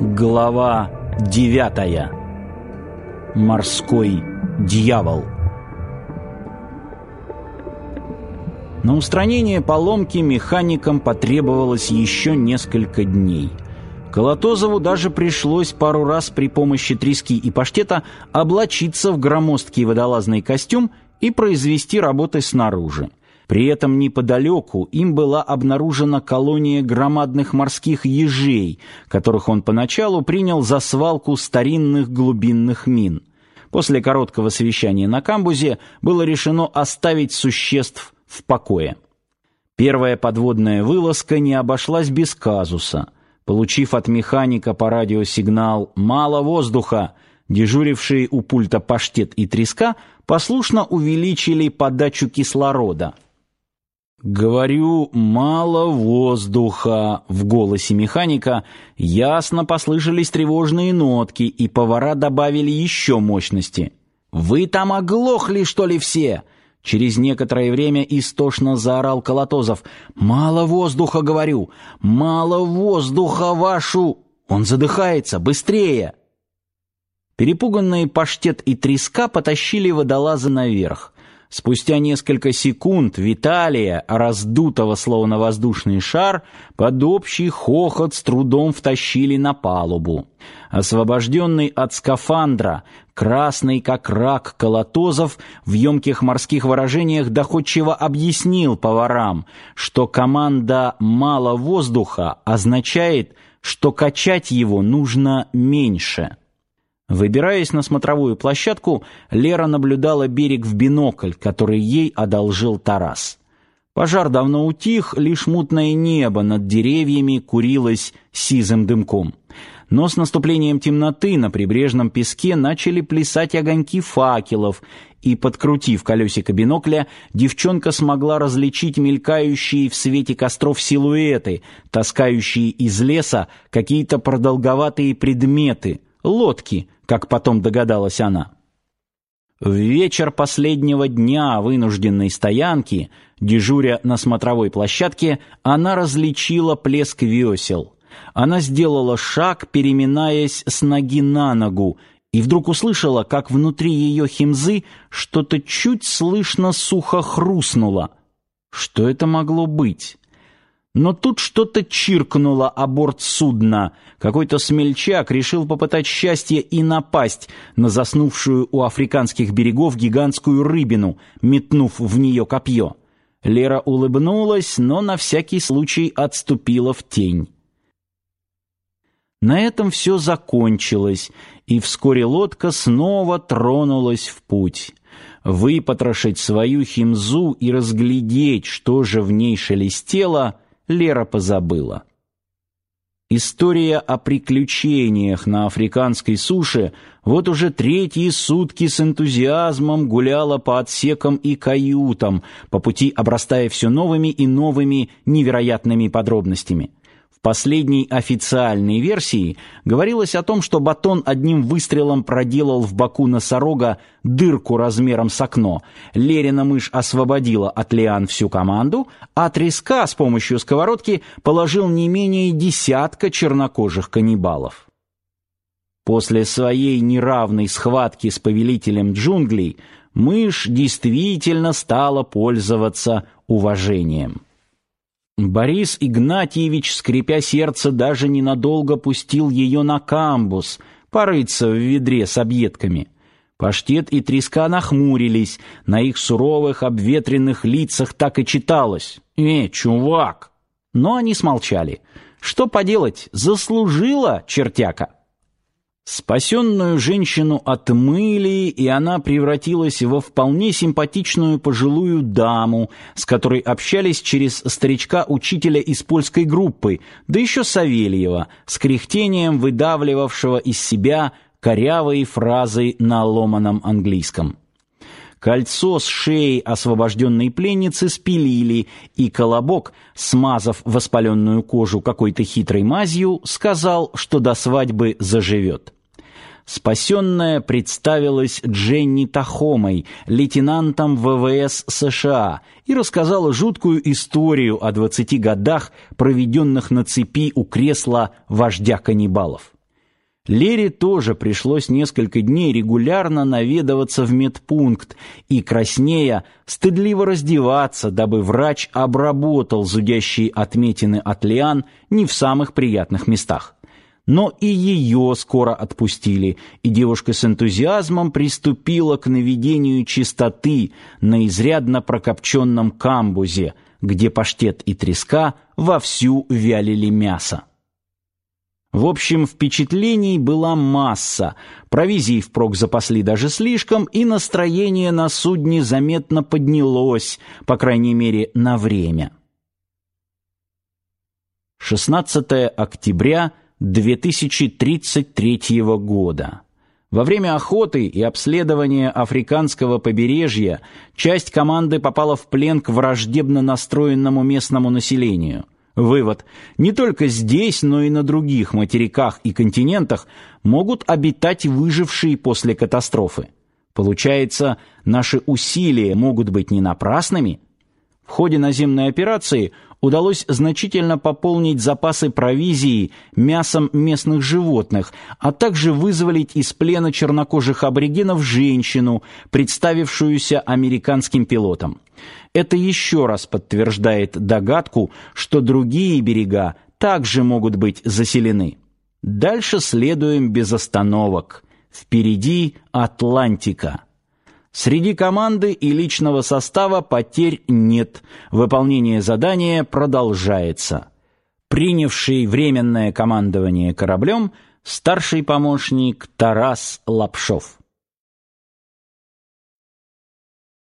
Глава девятая. Морской дьявол. На устранение поломки механикам потребовалось еще несколько дней. Колотозову даже пришлось пару раз при помощи трески и паштета облачиться в громоздкий водолазный костюм и произвести работы снаружи. При этом неподалеку им была обнаружена колония громадных морских ежей, которых он поначалу принял за свалку старинных глубинных мин. После короткого совещания на камбузе было решено оставить существ в покое. Первая подводная вылазка не обошлась без казуса. Получив от механика по радио сигнал «мало воздуха», дежурившие у пульта паштет и треска послушно увеличили подачу кислорода – Говорю, мало воздуха. В голосе механика ясно послышались тревожные нотки, и повара добавили еще мощности. Вы там оглохли, что ли, все? Через некоторое время истошно заорал Колотозов. Мало воздуха, говорю. Мало воздуха вашу. Он задыхается, быстрее. Перепуганные паштет и треска потащили водолаза наверх. Спустя несколько секунд Виталия, раздутого словно воздушный шар, под общий хохот с трудом втащили на палубу. Освобожденный от скафандра, красный как рак Колотозов в емких морских выражениях доходчиво объяснил поварам, что команда «мало воздуха» означает, что качать его нужно меньше. Выбираясь на смотровую площадку, Лера наблюдала берег в бинокль, который ей одолжил Тарас. Пожар давно утих, лишь мутное небо над деревьями курилось сизым дымком. Но с наступлением темноты на прибрежном песке начали плясать огоньки факелов, и, подкрутив колесико бинокля, девчонка смогла различить мелькающие в свете костров силуэты, таскающие из леса какие-то продолговатые предметы, лодки — как потом догадалась она. В вечер последнего дня вынужденной стоянки, дежуря на смотровой площадке, она различила плеск весел. Она сделала шаг, переминаясь с ноги на ногу, и вдруг услышала, как внутри ее химзы что-то чуть слышно сухо хрустнуло. Что это могло быть? Но тут что-то чиркнуло о борт судна. Какой-то смельчак решил попытать счастье и напасть на заснувшую у африканских берегов гигантскую рыбину, метнув в нее копье. Лера улыбнулась, но на всякий случай отступила в тень. На этом все закончилось, и вскоре лодка снова тронулась в путь. Выпотрошить свою химзу и разглядеть, что же в ней шелестело — Лера позабыла. История о приключениях на африканской суше вот уже третьи сутки с энтузиазмом гуляла по отсекам и каютам, по пути обрастая все новыми и новыми невероятными подробностями. Последней официальной версии говорилось о том, что Батон одним выстрелом проделал в боку носорога дырку размером с окно. Лерина мышь освободила от лиан всю команду, а треска с помощью сковородки положил не менее десятка чернокожих каннибалов. После своей неравной схватки с повелителем джунглей мышь действительно стала пользоваться уважением. Борис Игнатьевич, скрипя сердце, даже ненадолго пустил ее на камбус, порыться в ведре с объедками. Паштет и треска нахмурились, на их суровых обветренных лицах так и читалось «Э, чувак!». Но они смолчали. Что поделать, заслужила чертяка. Спасенную женщину отмыли, и она превратилась во вполне симпатичную пожилую даму, с которой общались через старичка-учителя из польской группы, да еще Савельева, с кряхтением выдавливавшего из себя корявые фразы на ломаном английском. Кольцо с шеи освобожденной пленницы спилили, и Колобок, смазав воспаленную кожу какой-то хитрой мазью, сказал, что до свадьбы заживет. Спасенная представилась Дженни Тахомой, лейтенантом ВВС США, и рассказала жуткую историю о 20 годах, проведенных на цепи у кресла вождя каннибалов. Лере тоже пришлось несколько дней регулярно наведываться в медпункт и, краснея, стыдливо раздеваться, дабы врач обработал зудящие отметины от лиан не в самых приятных местах. Но и ее скоро отпустили, и девушка с энтузиазмом приступила к наведению чистоты на изрядно прокопченном камбузе, где паштет и треска вовсю вялили мясо. В общем, впечатлений была масса. Провизии впрок запасли даже слишком, и настроение на судне заметно поднялось, по крайней мере, на время. 16 октября 2033 года. Во время охоты и обследования африканского побережья часть команды попала в плен к враждебно настроенному местному населению – Вывод. Не только здесь, но и на других материках и континентах могут обитать выжившие после катастрофы. Получается, наши усилия могут быть не напрасными? В ходе наземной операции удалось значительно пополнить запасы провизии мясом местных животных, а также вызволить из плена чернокожих аборигенов женщину, представившуюся американским пилотом. Это еще раз подтверждает догадку, что другие берега также могут быть заселены. Дальше следуем без остановок. Впереди Атлантика. Среди команды и личного состава потерь нет. Выполнение задания продолжается. Принявший временное командование кораблем старший помощник Тарас Лапшов.